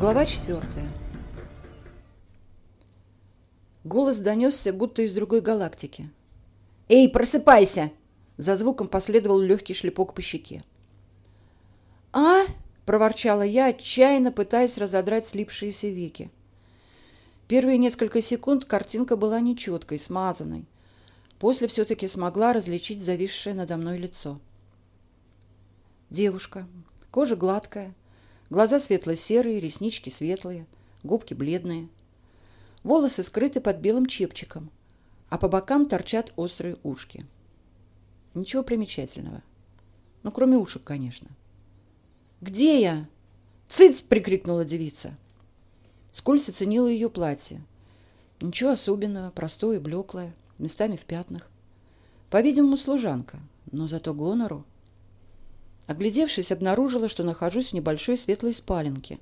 Глава четвертая. Голос донесся, будто из другой галактики. «Эй, просыпайся!» За звуком последовал легкий шлепок по щеке. «А?» – проворчала я, отчаянно пытаясь разодрать слипшиеся веки. Первые несколько секунд картинка была нечеткой, смазанной. После все-таки смогла различить зависшее надо мной лицо. Девушка, кожа гладкая, Глаза светло-серые, реснички светлые, губки бледные. Волосы скрыты под белым чепчиком, а по бокам торчат острые ушки. Ничего примечательного. Ну, кроме ушек, конечно. «Где я?» «Цыц!» — прикрикнула девица. Скользь оценила ее платье. Ничего особенного, простое, блеклое, местами в пятнах. По-видимому, служанка, но зато гонору. Оглядевшись, обнаружила, что нахожусь в небольшой светлой спаленке,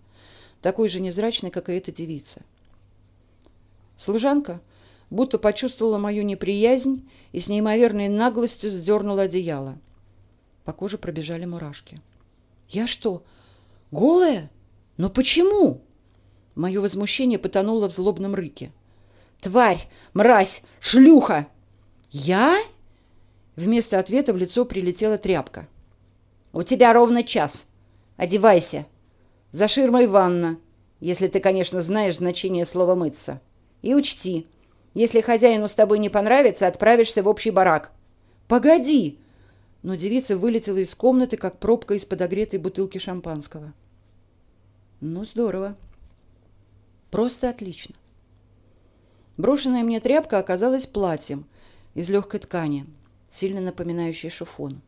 такой же невзрачной, как и эта девица. Служанка будто почувствовала мою неприязнь и с неимоверной наглостью сдернула одеяло. По коже пробежали мурашки. «Я что, голая? Но почему?» Мое возмущение потонуло в злобном рыке. «Тварь! Мразь! Шлюха!» «Я?» Вместо ответа в лицо прилетела тряпка. У тебя ровно час. Одевайся. За ширмой ванна, если ты, конечно, знаешь значение слова мыться. И учти, если хозяину с тобой не понравится, отправишься в общий барак. Погоди. Но девица вылетела из комнаты, как пробка из подогретой бутылки шампанского. Ну, здорово. Просто отлично. Брошенная мне тряпка оказалась платьем из легкой ткани, сильно напоминающей шифон.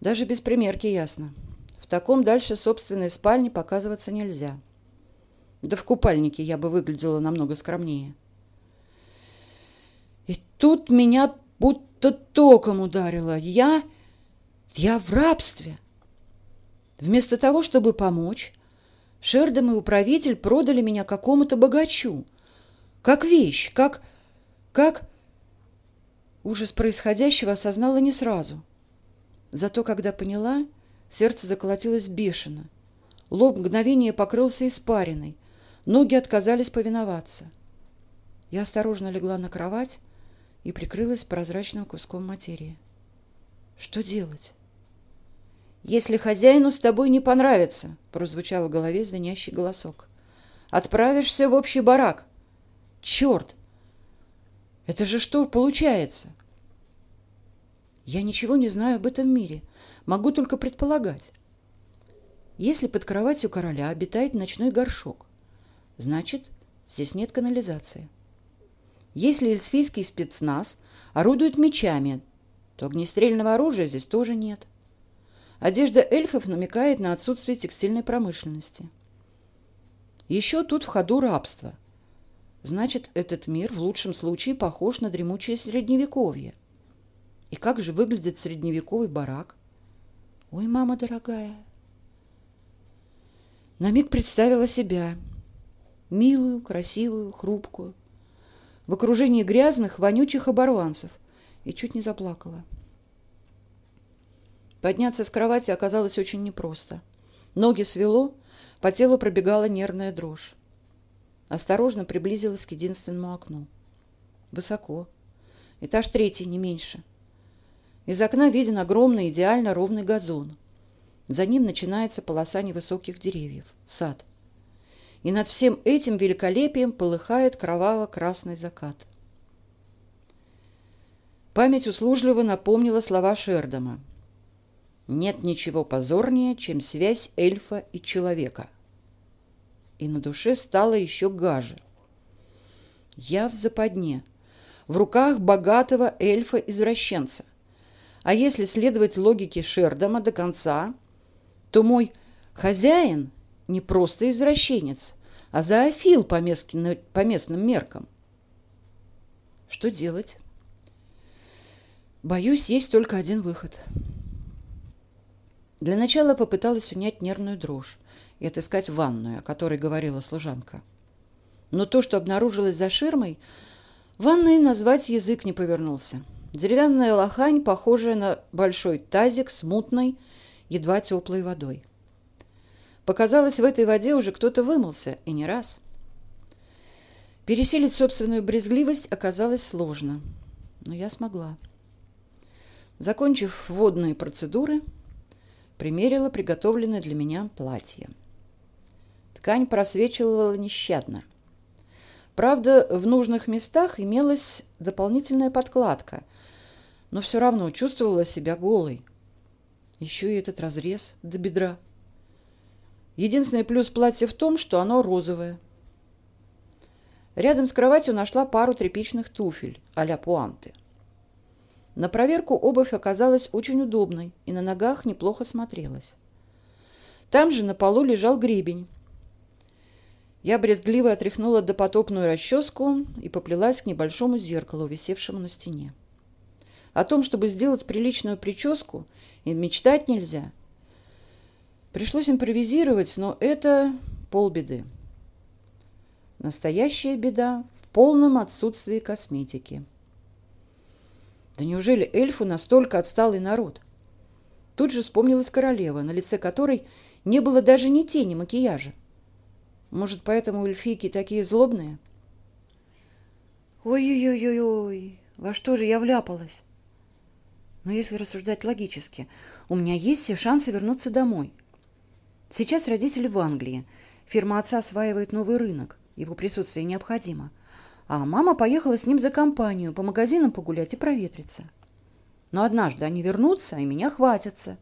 Даже без примерки ясно. В таком дальше собственной спальни показываться нельзя. Да в купальнике я бы выглядела намного скромнее. И тут меня будто током ударило. Я... я в рабстве. Вместо того, чтобы помочь, Шердом и управитель продали меня какому-то богачу. Как вещь, как... как... Ужас происходящего осознала не сразу. Зато когда поняла, сердце заколотилось бешено. Лоб мгновение покрылся испариной, ноги отказались повиноваться. Я осторожно легла на кровать и прикрылась прозрачным куском материи. Что делать? Если хозяину с тобой не понравится, прозвучал в голове звенящий голосок. Отправишься в общий барак. Черт! Это же что получается? Я ничего не знаю об этом мире, могу только предполагать. Если под кроватью короля обитает ночной горшок, значит, здесь нет канализации. Если эльфийский спецназ орудует мечами, то огнестрельного оружия здесь тоже нет. Одежда эльфов намекает на отсутствие текстильной промышленности. Еще тут в ходу рабство. Значит, этот мир в лучшем случае похож на дремучее средневековье – и как же выглядит средневековый барак? Ой, мама дорогая. На миг представила себя, милую, красивую, хрупкую, в окружении грязных, вонючих оборванцев, и чуть не заплакала. Подняться с кровати оказалось очень непросто. Ноги свело, по телу пробегала нервная дрожь. Осторожно приблизилась к единственному окну. Высоко. Этаж третий, не меньше. Из окна виден огромный идеально ровный газон. За ним начинается полоса невысоких деревьев, сад. И над всем этим великолепием полыхает кроваво-красный закат. Память услужливо напомнила слова Шердома. Нет ничего позорнее, чем связь эльфа и человека. И на душе стало еще гаже. Я в западне, в руках богатого эльфа-извращенца – а если следовать логике Шердома до конца, то мой хозяин не просто извращенец, а зоофил по, местным, по местным меркам. Что делать? Боюсь, есть только один выход. Для начала попыталась унять нервную дрожь и отыскать ванную, о которой говорила служанка. Но то, что обнаружилось за ширмой, ванной назвать язык не повернулся. Деревянная лохань, похожая на большой тазик с мутной, едва теплой водой. Показалось, в этой воде уже кто-то вымылся, и не раз. Пересилить собственную брезгливость оказалось сложно, но я смогла. Закончив водные процедуры, примерила приготовленное для меня платье. Ткань просвечивала нещадно. Правда, в нужных местах имелась дополнительная подкладка, но все равно чувствовала себя голой. Еще и этот разрез до бедра. Единственный плюс платья в том, что оно розовое. Рядом с кроватью нашла пару тряпичных туфель а-ля пуанты. На проверку обувь оказалась очень удобной и на ногах неплохо смотрелась. Там же на полу лежал гребень. Я брезгливо отряхнула допотопную расческу и поплелась к небольшому зеркалу, висевшему на стене. О том, чтобы сделать приличную прическу, и мечтать нельзя. Пришлось импровизировать, но это полбеды. Настоящая беда в полном отсутствии косметики. Да неужели эльфы настолько отсталый народ? Тут же вспомнилась королева, на лице которой не было даже ни тени макияжа. Может, поэтому эльфийки такие злобные? Ой-ой-ой-ой, во что же я вляпалась? Но если рассуждать логически, у меня есть все шансы вернуться домой. Сейчас родители в Англии. Фирма отца осваивает новый рынок. Его присутствие необходимо а мама поехала с ним за компанию по магазинам погулять и проветриться. Но однажды они вернутся, и меня хватятся.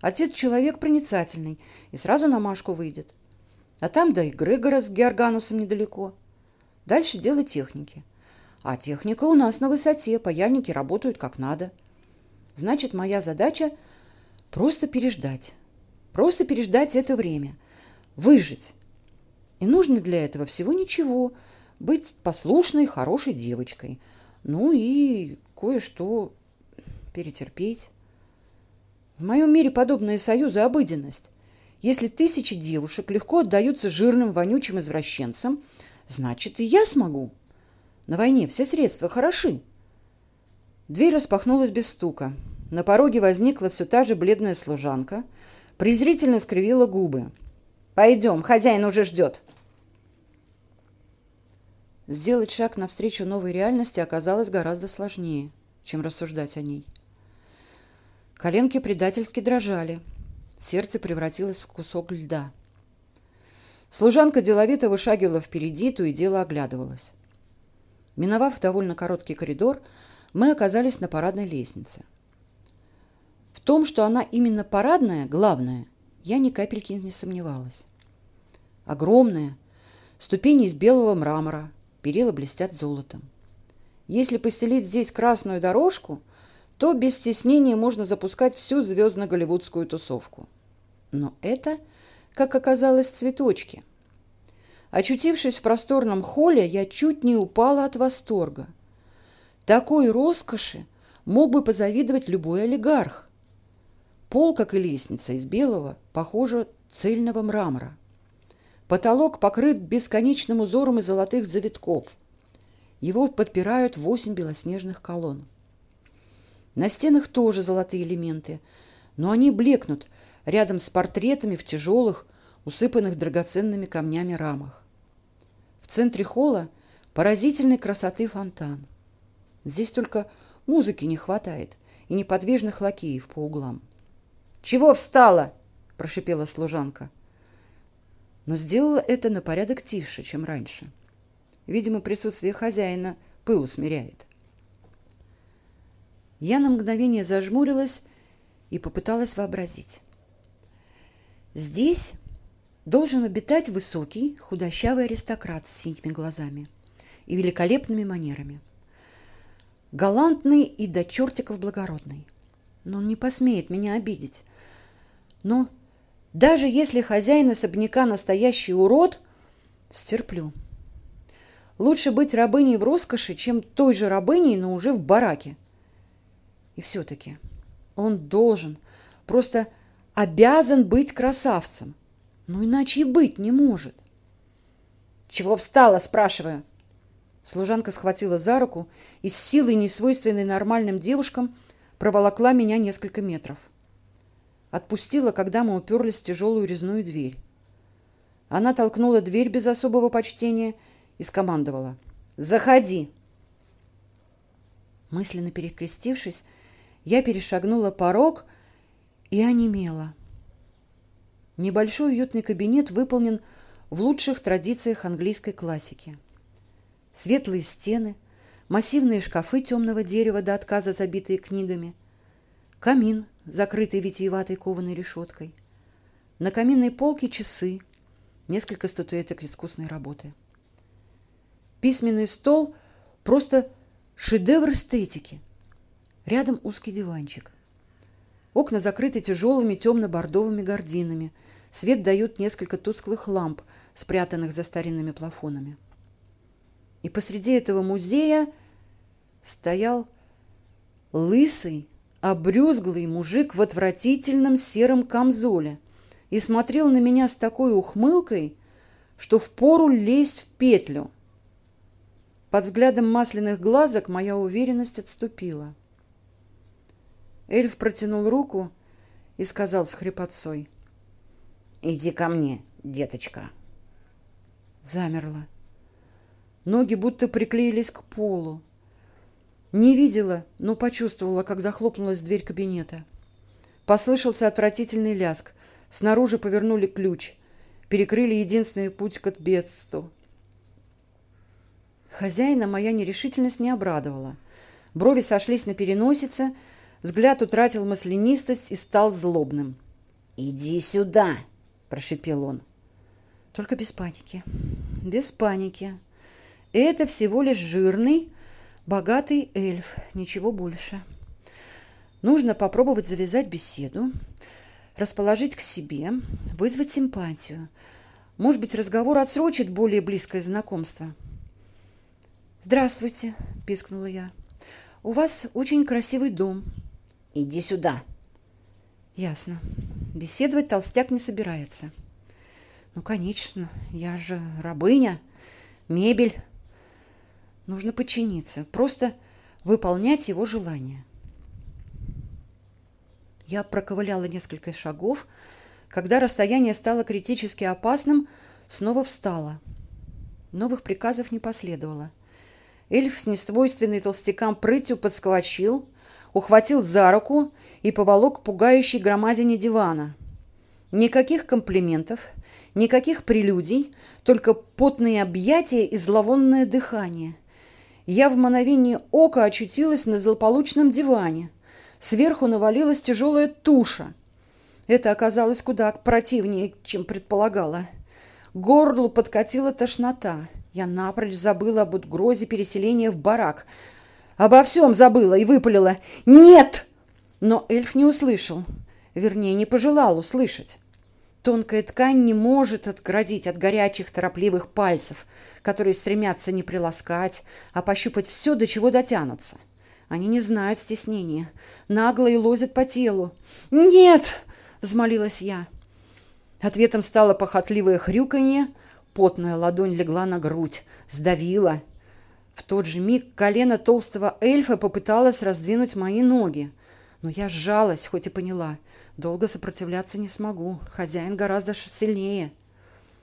Отец человек проницательный и сразу на Машку выйдет. А там до и Грегора с Георганусом недалеко. Дальше дело техники. А техника у нас на высоте, паяльники работают как надо. Значит, моя задача просто переждать. Просто переждать это время. Выжить. И нужно для этого всего ничего – быть послушной, хорошей девочкой. Ну и кое-что перетерпеть. В моем мире подобные союзы – обыденность. Если тысячи девушек легко отдаются жирным, вонючим извращенцам, значит, и я смогу. На войне все средства хороши. Дверь распахнулась без стука. На пороге возникла все та же бледная служанка, презрительно скривила губы. «Пойдем, хозяин уже ждет». Сделать шаг навстречу новой реальности оказалось гораздо сложнее, чем рассуждать о ней. Коленки предательски дрожали. Сердце превратилось в кусок льда. Служанка деловито вышагивала впереди, то и дело оглядывалась. Миновав довольно короткий коридор, мы оказались на парадной лестнице. В том, что она именно парадная, главная, я ни капельки не сомневалась. Огромная, ступени из белого мрамора, перила блестят золотом. Если постелить здесь красную дорожку, то без стеснения можно запускать всю звездно-голливудскую тусовку. Но это, как оказалось, цветочки. Очутившись в просторном холле, я чуть не упала от восторга. Такой роскоши мог бы позавидовать любой олигарх. Пол, как и лестница из белого, похоже, цельного мрамора. Потолок покрыт бесконечным узором из золотых завитков. Его подпирают восемь белоснежных колонн. На стенах тоже золотые элементы, но они блекнут рядом с портретами в тяжелых, усыпанных драгоценными камнями рамах. В центре холла поразительной красоты фонтан. Здесь только музыки не хватает и неподвижных лакеев по углам. «Чего встала?» – прошипела служанка – но сделала это на порядок тише, чем раньше. Видимо, присутствие хозяина пыл усмиряет. Я на мгновение зажмурилась и попыталась вообразить. Здесь должен обитать высокий, худощавый аристократ с синими глазами и великолепными манерами. Галантный и до чертиков благородный. Но он не посмеет меня обидеть. Но даже если хозяин особняка настоящий урод, стерплю. Лучше быть рабыней в роскоши, чем той же рабыней, но уже в бараке. И все-таки он должен, просто обязан быть красавцем. Ну, иначе и быть не может. «Чего встала?» – спрашиваю. Служанка схватила за руку и с силой, несвойственной нормальным девушкам, проволокла меня несколько метров. отпустила, когда мы уперлись в тяжелую резную дверь. Она толкнула дверь без особого почтения и скомандовала. «Заходи!» Мысленно перекрестившись, я перешагнула порог и онемела. Небольшой уютный кабинет выполнен в лучших традициях английской классики. Светлые стены, массивные шкафы темного дерева до отказа забитые книгами, камин, закрытый витиеватой кованой решеткой, на каминной полке часы, несколько статуэток искусной работы. Письменный стол – просто шедевр эстетики. Рядом узкий диванчик. Окна закрыты тяжелыми темно-бордовыми гардинами. Свет дают несколько тусклых ламп, спрятанных за старинными плафонами. И посреди этого музея стоял лысый, обрюзглый мужик в отвратительном сером камзоле и смотрел на меня с такой ухмылкой, что впору лезть в петлю. Под взглядом масляных глазок моя уверенность отступила. Эльф протянул руку и сказал с хрипотцой. «Иди ко мне, деточка». Замерла. Ноги будто приклеились к полу. Не видела, но почувствовала, как захлопнулась дверь кабинета. Послышался отвратительный ляск. Снаружи повернули ключ. Перекрыли единственный путь к бедству. Хозяина моя нерешительность не обрадовала. Брови сошлись на переносице, взгляд утратил маслянистость и стал злобным. «Иди сюда!» – прошипел он. Только без паники. Без паники. Это всего лишь жирный, богатый эльф, ничего больше. Нужно попробовать завязать беседу, расположить к себе, вызвать симпатию. Может быть, разговор отсрочит более близкое знакомство. «Здравствуйте», – пискнула я. «У вас очень красивый дом». «Иди сюда». «Ясно. Беседовать толстяк не собирается». «Ну, конечно, я же рабыня, мебель». Нужно подчиниться, просто выполнять его желания. Я проковыляла несколько шагов. Когда расстояние стало критически опасным, снова встала. Новых приказов не последовало. Эльф с несвойственной толстякам прытью подскочил, ухватил за руку и поволок к пугающей громадине дивана. Никаких комплиментов, никаких прелюдий, только потные объятия и зловонное дыхание я в мгновение ока очутилась на злополучном диване. Сверху навалилась тяжелая туша. Это оказалось куда противнее, чем предполагала. Горлу подкатила тошнота. Я напрочь забыла об угрозе переселения в барак. Обо всем забыла и выпалила «Нет!» Но эльф не услышал. Вернее, не пожелал услышать. Тонкая ткань не может отградить от горячих торопливых пальцев, которые стремятся не приласкать, а пощупать все, до чего дотянутся. Они не знают стеснения, нагло и лозят по телу. «Нет!» — взмолилась я. Ответом стало похотливое хрюканье, потная ладонь легла на грудь, сдавила. В тот же миг колено толстого эльфа попыталось раздвинуть мои ноги, но я сжалась, хоть и поняла — Долго сопротивляться не смогу. Хозяин гораздо сильнее.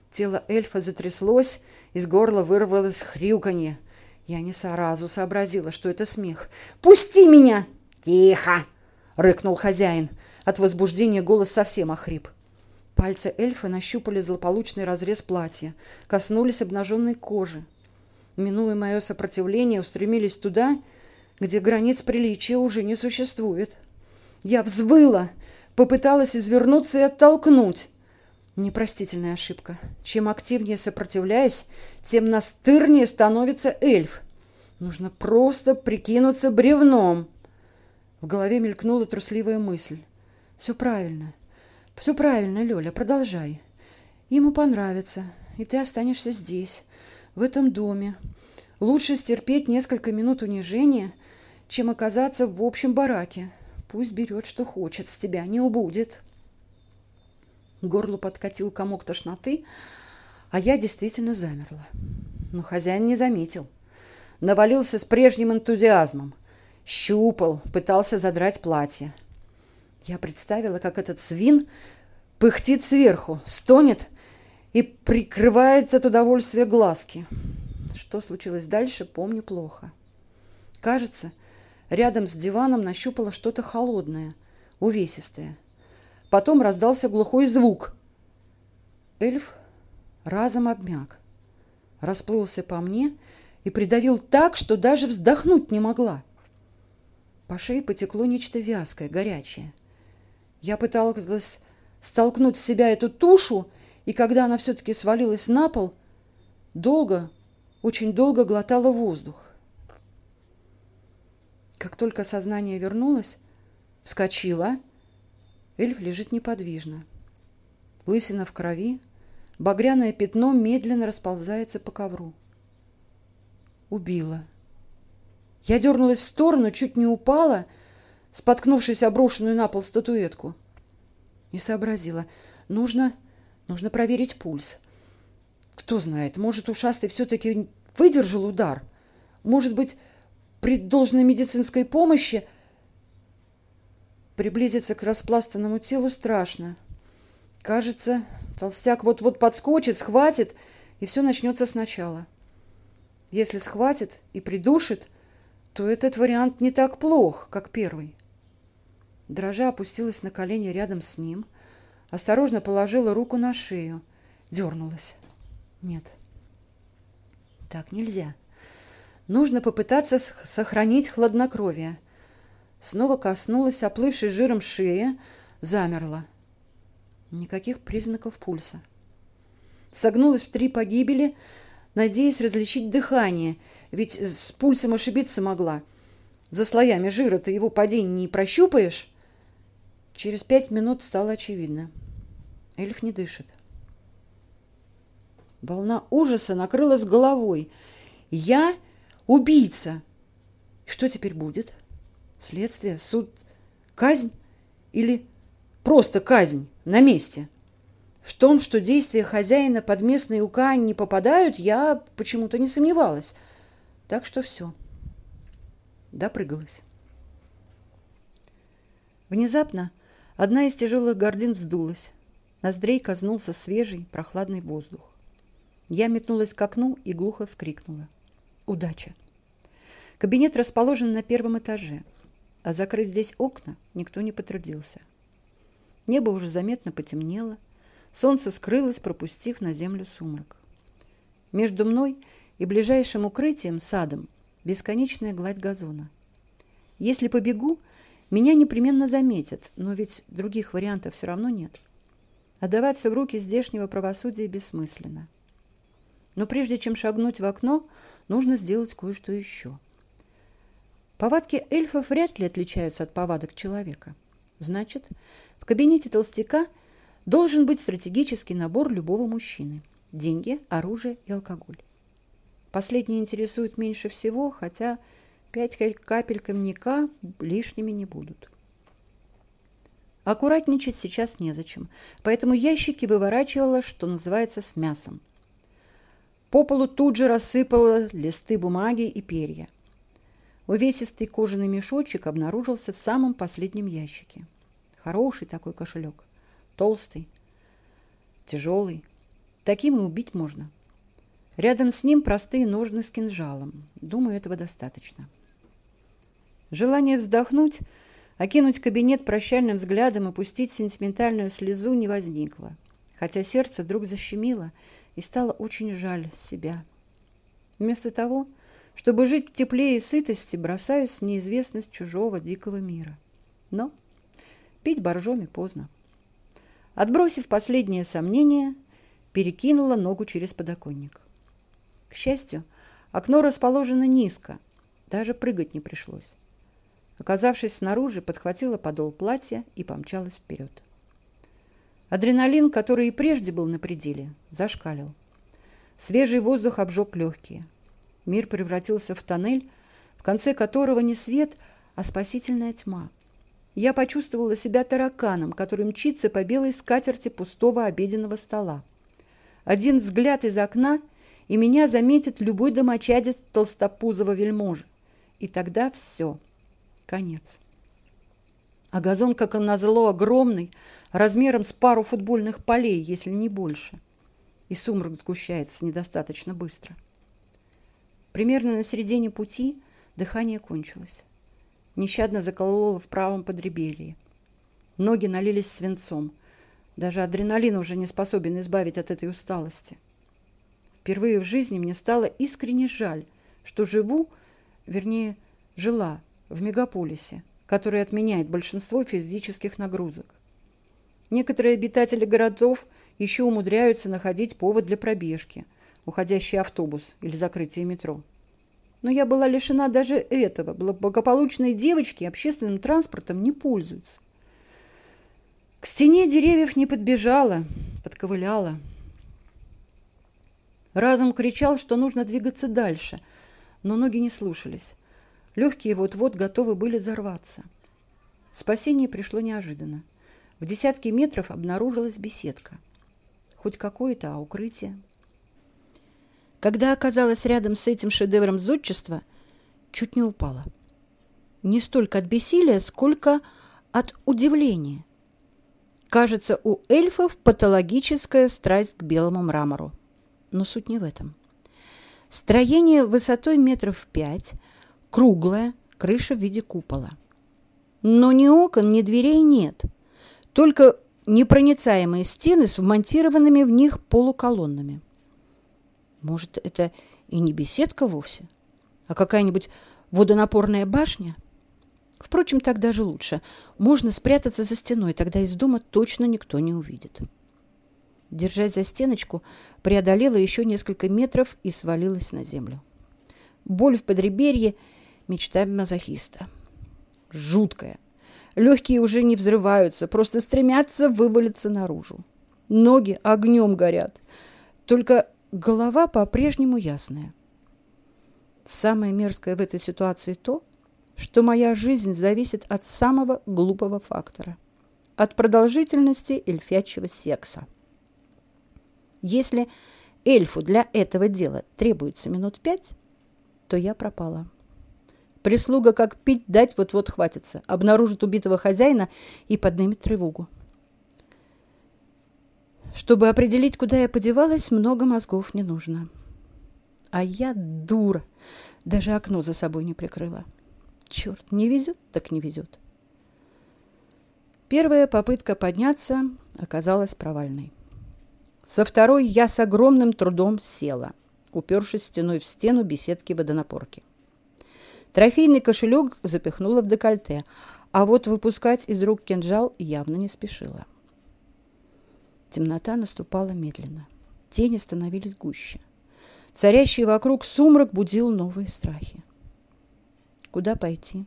Тело эльфа затряслось, из горла вырвалось хрюканье. Я не сразу сообразила, что это смех. «Пусти меня!» «Тихо!» — рыкнул хозяин. От возбуждения голос совсем охрип. Пальцы эльфа нащупали злополучный разрез платья, коснулись обнаженной кожи. Минуя мое сопротивление, устремились туда, где границ приличия уже не существует. Я взвыла, попыталась извернуться и оттолкнуть. Непростительная ошибка. Чем активнее сопротивляюсь, тем настырнее становится эльф. Нужно просто прикинуться бревном. В голове мелькнула трусливая мысль. Все правильно. Все правильно, Лёля, продолжай. Ему понравится, и ты останешься здесь, в этом доме. Лучше стерпеть несколько минут унижения, чем оказаться в общем бараке. Пусть берет, что хочет, с тебя не убудет. Горло подкатил комок тошноты, а я действительно замерла. Но хозяин не заметил. Навалился с прежним энтузиазмом. Щупал, пытался задрать платье. Я представила, как этот свин пыхтит сверху, стонет и прикрывается от удовольствия глазки. Что случилось дальше, помню плохо. Кажется, рядом с диваном нащупала что-то холодное, увесистое. Потом раздался глухой звук. Эльф разом обмяк, расплылся по мне и придавил так, что даже вздохнуть не могла. По шее потекло нечто вязкое, горячее. Я пыталась столкнуть с себя эту тушу, и когда она все-таки свалилась на пол, долго, очень долго глотала воздух. Как только сознание вернулось, вскочила, эльф лежит неподвижно. Лысина в крови, багряное пятно медленно расползается по ковру. Убила. Я дернулась в сторону, чуть не упала, споткнувшись о брошенную на пол статуэтку. Не сообразила. Нужно, нужно проверить пульс. Кто знает, может, ушастый все-таки выдержал удар. Может быть, при должной медицинской помощи приблизиться к распластанному телу страшно. Кажется, толстяк вот-вот подскочит, схватит, и все начнется сначала. Если схватит и придушит, то этот вариант не так плох, как первый. Дрожа опустилась на колени рядом с ним, осторожно положила руку на шею, дернулась. Нет. Так нельзя. Нужно попытаться сохранить хладнокровие. Снова коснулась оплывшей жиром шеи, замерла. Никаких признаков пульса. Согнулась в три погибели, надеясь различить дыхание, ведь с пульсом ошибиться могла. За слоями жира ты его падение не прощупаешь. Через пять минут стало очевидно. Эльф не дышит. Волна ужаса накрыла с головой. Я убийца. Что теперь будет? Следствие, суд, казнь или просто казнь на месте? В том, что действия хозяина под местные УК не попадают, я почему-то не сомневалась. Так что все. Допрыгалась. Внезапно одна из тяжелых гордин вздулась. Ноздрей коснулся свежий, прохладный воздух. Я метнулась к окну и глухо вскрикнула. Удача. Кабинет расположен на первом этаже, а закрыть здесь окна никто не потрудился. Небо уже заметно потемнело, солнце скрылось, пропустив на землю сумрак. Между мной и ближайшим укрытием, садом, бесконечная гладь газона. Если побегу, меня непременно заметят, но ведь других вариантов все равно нет. Отдаваться в руки здешнего правосудия бессмысленно. Но прежде чем шагнуть в окно, нужно сделать кое-что еще. Повадки эльфов вряд ли отличаются от повадок человека. Значит, в кабинете толстяка должен быть стратегический набор любого мужчины. Деньги, оружие и алкоголь. Последнее интересует меньше всего, хотя пять капель коньяка лишними не будут. Аккуратничать сейчас незачем, поэтому ящики выворачивала, что называется, с мясом. По полу тут же рассыпала листы бумаги и перья. Увесистый кожаный мешочек обнаружился в самом последнем ящике. Хороший такой кошелек, толстый, тяжелый. Таким и убить можно. Рядом с ним простые ножны с кинжалом. Думаю, этого достаточно. Желание вздохнуть, окинуть кабинет прощальным взглядом и пустить сентиментальную слезу не возникло, хотя сердце вдруг защемило и стало очень жаль себя. Вместо того, чтобы жить в тепле и сытости, бросаюсь в неизвестность чужого дикого мира. Но пить боржоми поздно. Отбросив последнее сомнение, перекинула ногу через подоконник. К счастью, окно расположено низко, даже прыгать не пришлось. Оказавшись снаружи, подхватила подол платья и помчалась вперед. Адреналин, который и прежде был на пределе, зашкалил. Свежий воздух обжег легкие. Мир превратился в тоннель, в конце которого не свет, а спасительная тьма. Я почувствовала себя тараканом, который мчится по белой скатерти пустого обеденного стола. Один взгляд из окна — и меня заметит любой домочадец толстопузого вельможи. И тогда все. Конец. А газон, как назло, огромный, размером с пару футбольных полей, если не больше. И сумрак сгущается недостаточно быстро. Примерно на середине пути дыхание кончилось. Нещадно закололо в правом подреберье. Ноги налились свинцом. Даже адреналин уже не способен избавить от этой усталости. Впервые в жизни мне стало искренне жаль, что живу, вернее, жила в мегаполисе, который отменяет большинство физических нагрузок. Некоторые обитатели городов еще умудряются находить повод для пробежки, уходящий автобус или закрытие метро. Но я была лишена даже этого. Благополучные девочки общественным транспортом не пользуются. К стене деревьев не подбежала, подковыляла. Разум кричал, что нужно двигаться дальше, но ноги не слушались. Легкие вот-вот готовы были взорваться. Спасение пришло неожиданно. В десятке метров обнаружилась беседка. Хоть какое-то, а укрытие. Когда оказалась рядом с этим шедевром зодчества, чуть не упала. Не столько от бессилия, сколько от удивления. Кажется, у эльфов патологическая страсть к белому мрамору. Но суть не в этом. Строение высотой метров пять, круглое, крыша в виде купола. Но ни окон, ни дверей нет. Только непроницаемые стены с вмонтированными в них полуколоннами. Может, это и не беседка вовсе, а какая-нибудь водонапорная башня – Впрочем, так даже лучше. Можно спрятаться за стеной, тогда из дома точно никто не увидит. Держась за стеночку, преодолела еще несколько метров и свалилась на землю. Боль в подреберье – мечта мазохиста. Жуткая. Легкие уже не взрываются, просто стремятся вывалиться наружу. Ноги огнем горят. Только голова по-прежнему ясная. Самое мерзкое в этой ситуации то, что моя жизнь зависит от самого глупого фактора – от продолжительности эльфячьего секса. Если эльфу для этого дела требуется минут пять, то я пропала. Прислуга как пить дать вот-вот хватится, обнаружит убитого хозяина и поднимет тревогу. Чтобы определить, куда я подевалась, много мозгов не нужно. А я дура, даже окно за собой не прикрыла. Черт, не везет, так не везет. Первая попытка подняться оказалась провальной. Со второй я с огромным трудом села, упершись стеной в стену беседки водонапорки. Трофейный кошелек запихнула в декольте, а вот выпускать из рук кинжал явно не спешила. Темнота наступала медленно. Тени становились гуще. Царящий вокруг сумрак будил новые страхи. Куда пойти?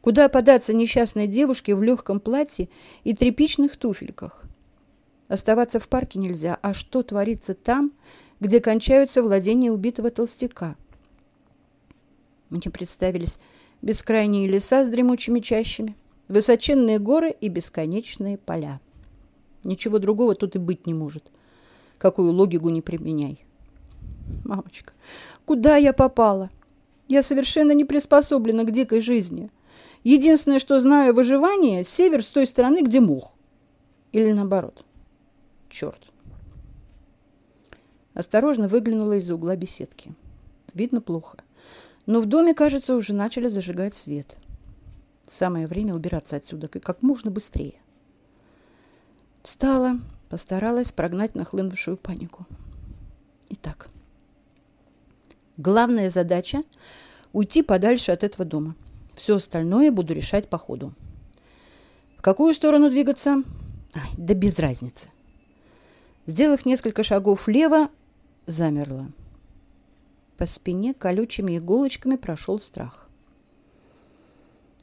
Куда податься несчастной девушке в легком платье и тряпичных туфельках? Оставаться в парке нельзя, а что творится там, где кончаются владения убитого толстяка? Мне представились бескрайние леса с дремучими чащами, высоченные горы и бесконечные поля. Ничего другого тут и быть не может. Какую логику не применяй. Мамочка, куда я попала? — я совершенно не приспособлена к дикой жизни. Единственное, что знаю о выживании – север с той стороны, где мох. Или наоборот. Черт. Осторожно выглянула из-за угла беседки. Видно плохо. Но в доме, кажется, уже начали зажигать свет. Самое время убираться отсюда как можно быстрее. Встала, постаралась прогнать нахлынувшую панику. Итак, Главная задача – уйти подальше от этого дома. Все остальное буду решать по ходу. В какую сторону двигаться? Ай, да без разницы. Сделав несколько шагов влево, замерла. По спине колючими иголочками прошел страх.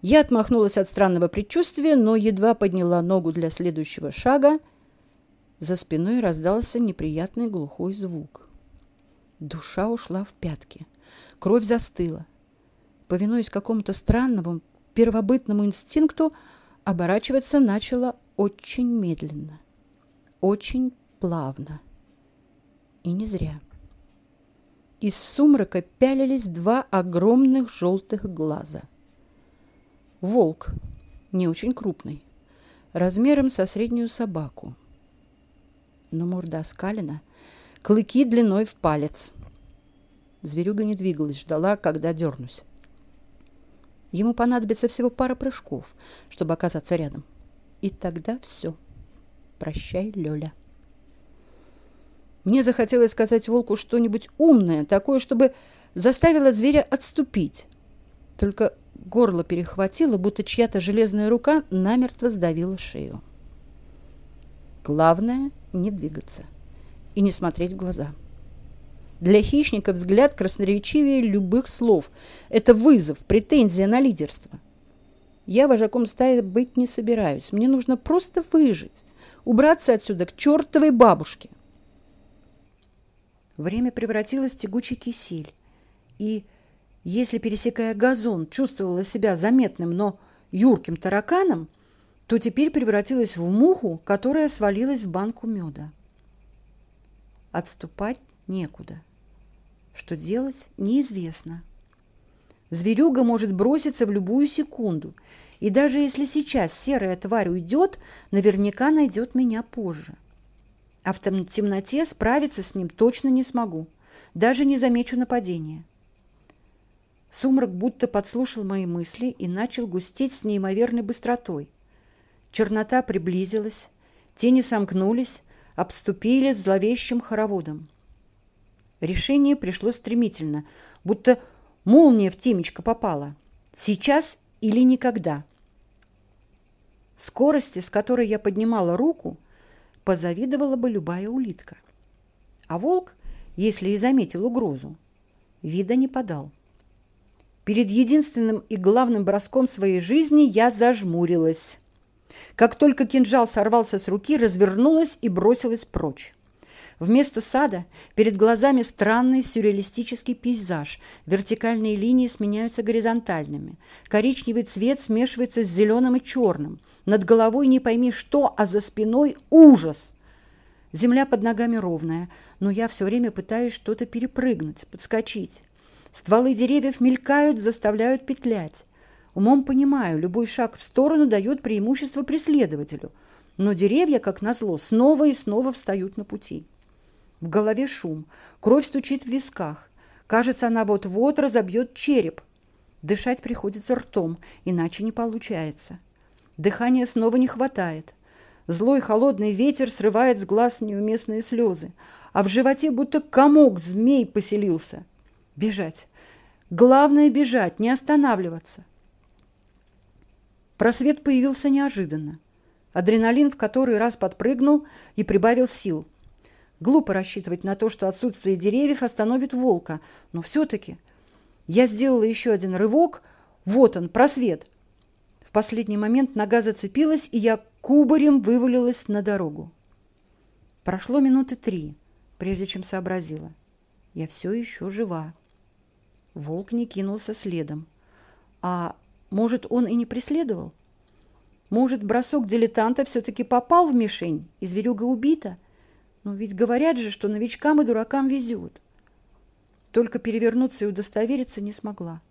Я отмахнулась от странного предчувствия, но едва подняла ногу для следующего шага, за спиной раздался неприятный глухой звук. Душа ушла в пятки. Кровь застыла. Повинуясь какому-то странному первобытному инстинкту, оборачиваться начала очень медленно, очень плавно. И не зря. Из сумрака пялились два огромных желтых глаза. Волк, не очень крупный, размером со среднюю собаку. Но морда оскалена, клыки длиной в палец. Зверюга не двигалась, ждала, когда дернусь. Ему понадобится всего пара прыжков, чтобы оказаться рядом. И тогда все. Прощай, Лёля. Мне захотелось сказать волку что-нибудь умное, такое, чтобы заставило зверя отступить. Только горло перехватило, будто чья-то железная рука намертво сдавила шею. Главное – не двигаться и не смотреть в глаза. Для хищника взгляд красноречивее любых слов. Это вызов, претензия на лидерство. Я вожаком стаи быть не собираюсь. Мне нужно просто выжить, убраться отсюда к чертовой бабушке. Время превратилось в тягучий кисель. И если, пересекая газон, чувствовала себя заметным, но юрким тараканом, то теперь превратилась в муху, которая свалилась в банку меда. Отступать некуда. Что делать, неизвестно. Зверюга может броситься в любую секунду, и даже если сейчас серая тварь уйдет, наверняка найдет меня позже. А в темноте справиться с ним точно не смогу, даже не замечу нападения. Сумрак будто подслушал мои мысли и начал густеть с неимоверной быстротой. Чернота приблизилась, тени сомкнулись, обступили зловещим хороводом. Решение пришло стремительно, будто молния в темечко попала. Сейчас или никогда. Скорости, с которой я поднимала руку, позавидовала бы любая улитка. А волк, если и заметил угрозу, вида не подал. Перед единственным и главным броском своей жизни я зажмурилась. Как только кинжал сорвался с руки, развернулась и бросилась прочь. Вместо сада перед глазами странный сюрреалистический пейзаж. Вертикальные линии сменяются горизонтальными. Коричневый цвет смешивается с зеленым и черным. Над головой не пойми что, а за спиной ужас. Земля под ногами ровная, но я все время пытаюсь что-то перепрыгнуть, подскочить. Стволы деревьев мелькают, заставляют петлять. Умом понимаю, любой шаг в сторону дает преимущество преследователю, но деревья, как назло, снова и снова встают на пути. В голове шум, кровь стучит в висках. Кажется, она вот-вот разобьет череп. Дышать приходится ртом, иначе не получается. Дыхания снова не хватает. Злой холодный ветер срывает с глаз неуместные слезы, а в животе будто комок змей поселился. Бежать. Главное бежать, не останавливаться. Просвет появился неожиданно. Адреналин в который раз подпрыгнул и прибавил сил – Глупо рассчитывать на то, что отсутствие деревьев остановит волка, но все-таки я сделала еще один рывок. Вот он, просвет. В последний момент нога зацепилась, и я кубарем вывалилась на дорогу. Прошло минуты три, прежде чем сообразила. Я все еще жива. Волк не кинулся следом. А может, он и не преследовал? Может, бросок дилетанта все-таки попал в мишень, и зверюга убита? — но ведь говорят же, что новичкам и дуракам везет. Только перевернуться и удостовериться не смогла.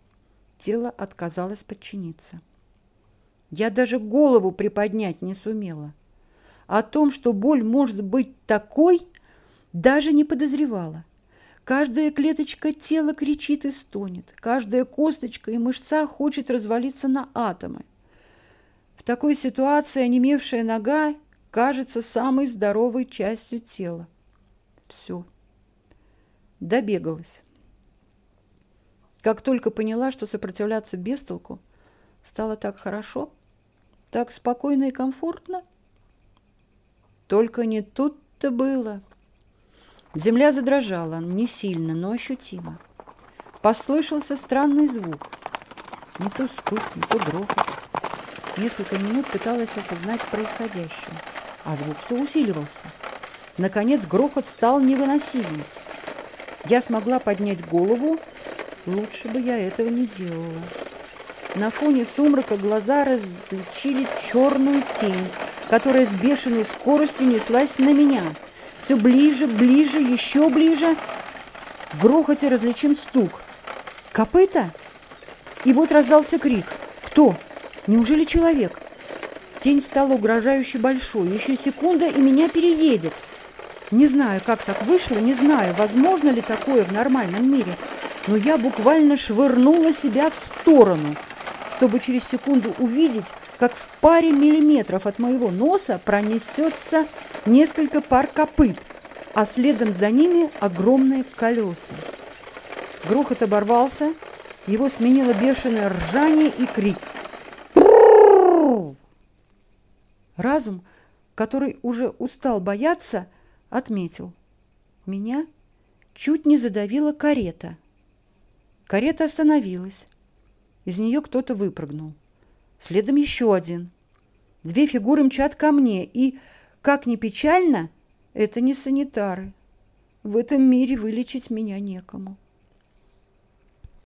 Тело отказалось подчиниться. Я даже голову приподнять не сумела. О том, что боль может быть такой, даже не подозревала. Каждая клеточка тела кричит и стонет. Каждая косточка и мышца хочет развалиться на атомы. В такой ситуации онемевшая нога кажется самой здоровой частью тела. Все. Добегалась. Как только поняла, что сопротивляться без толку, стало так хорошо, так спокойно и комфортно. Только не тут-то было. Земля задрожала, не сильно, но ощутимо. Послышался странный звук. Не то стук, не то грохот. Несколько минут пыталась осознать происходящее а звук все усиливался. Наконец грохот стал невыносимым. Я смогла поднять голову, лучше бы я этого не делала. На фоне сумрака глаза различили черную тень, которая с бешеной скоростью неслась на меня. Все ближе, ближе, еще ближе. В грохоте различим стук. Копыта? И вот раздался крик. Кто? Неужели человек? Тень стала угрожающе большой. Еще секунда, и меня переедет. Не знаю, как так вышло, не знаю, возможно ли такое в нормальном мире, но я буквально швырнула себя в сторону, чтобы через секунду увидеть, как в паре миллиметров от моего носа пронесется несколько пар копыт, а следом за ними огромные колеса. Грохот оборвался, его сменило бешеное ржание и крик. Разум, который уже устал бояться, отметил. Меня чуть не задавила карета. Карета остановилась. Из нее кто-то выпрыгнул. Следом еще один. Две фигуры мчат ко мне, и, как ни печально, это не санитары. В этом мире вылечить меня некому.